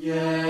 Yeah.